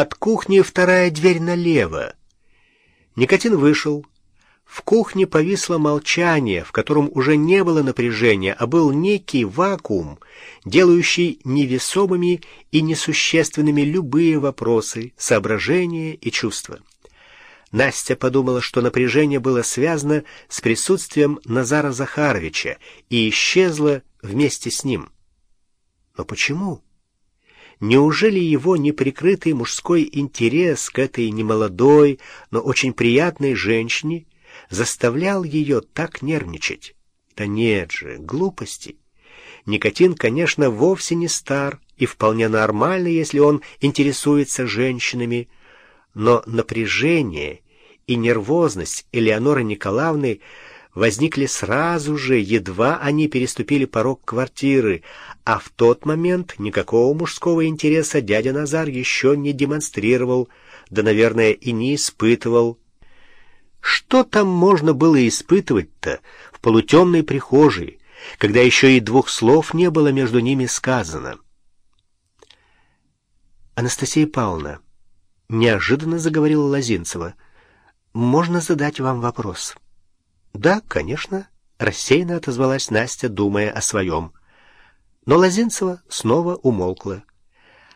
От кухни вторая дверь налево. Никотин вышел. В кухне повисло молчание, в котором уже не было напряжения, а был некий вакуум, делающий невесомыми и несущественными любые вопросы, соображения и чувства. Настя подумала, что напряжение было связано с присутствием Назара Захаровича и исчезло вместе с ним. Но почему? Неужели его неприкрытый мужской интерес к этой немолодой, но очень приятной женщине заставлял ее так нервничать? Да нет же, глупости. Никотин, конечно, вовсе не стар и вполне нормально, если он интересуется женщинами, но напряжение и нервозность Элеоноры Николаевны возникли сразу же, едва они переступили порог квартиры, а в тот момент никакого мужского интереса дядя Назар еще не демонстрировал, да, наверное, и не испытывал. Что там можно было испытывать-то в полутемной прихожей, когда еще и двух слов не было между ними сказано? Анастасия Павловна, неожиданно заговорила Лозинцева, можно задать вам вопрос? Да, конечно, рассеянно отозвалась Настя, думая о своем. Но Лозинцева снова умолкла.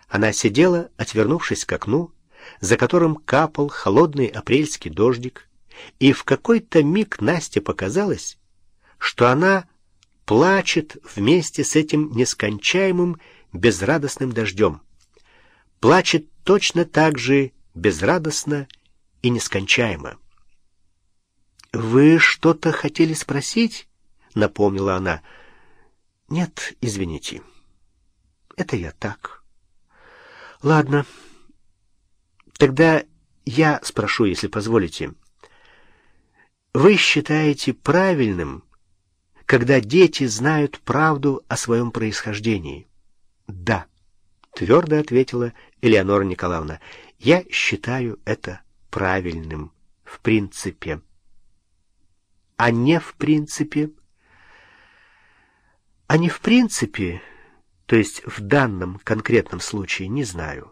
Она сидела, отвернувшись к окну, за которым капал холодный апрельский дождик, и в какой-то миг Насте показалось, что она плачет вместе с этим нескончаемым безрадостным дождем. Плачет точно так же безрадостно и нескончаемо. «Вы что-то хотели спросить?» — напомнила она. «Нет, извините. Это я так». «Ладно. Тогда я спрошу, если позволите. Вы считаете правильным, когда дети знают правду о своем происхождении?» «Да», — твердо ответила Элеонора Николаевна. «Я считаю это правильным в принципе» а не в принципе. А не в принципе, то есть в данном конкретном случае, не знаю.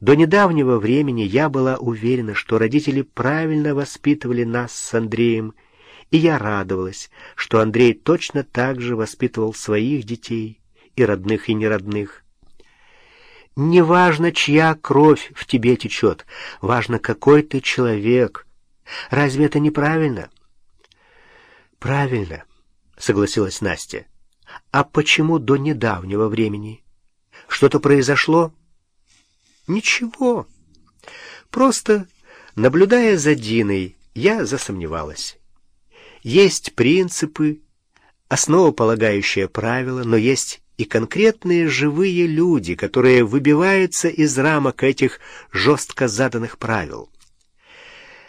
До недавнего времени я была уверена, что родители правильно воспитывали нас с Андреем, и я радовалась, что Андрей точно так же воспитывал своих детей, и родных, и неродных. Неважно, чья кровь в тебе течет, важно, какой ты человек. Разве это неправильно? — Правильно, согласилась Настя. А почему до недавнего времени? Что-то произошло? Ничего. Просто, наблюдая за Диной, я засомневалась. Есть принципы, основополагающие правила, но есть и конкретные живые люди, которые выбиваются из рамок этих жестко заданных правил.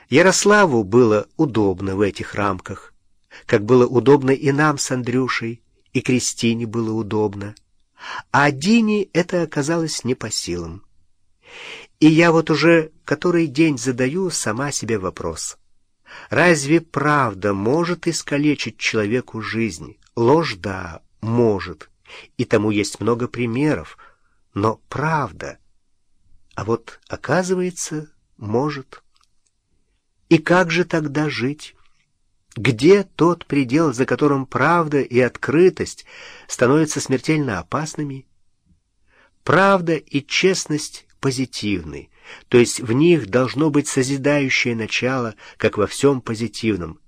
Ярославу было удобно в этих рамках как было удобно и нам с Андрюшей, и Кристине было удобно. А Дине это оказалось не по силам. И я вот уже который день задаю сама себе вопрос. Разве правда может искалечить человеку жизнь? Ложь, да, может. И тому есть много примеров. Но правда... А вот, оказывается, может. И как же тогда жить? Где тот предел, за которым правда и открытость становятся смертельно опасными? Правда и честность позитивны, то есть в них должно быть созидающее начало, как во всем позитивном.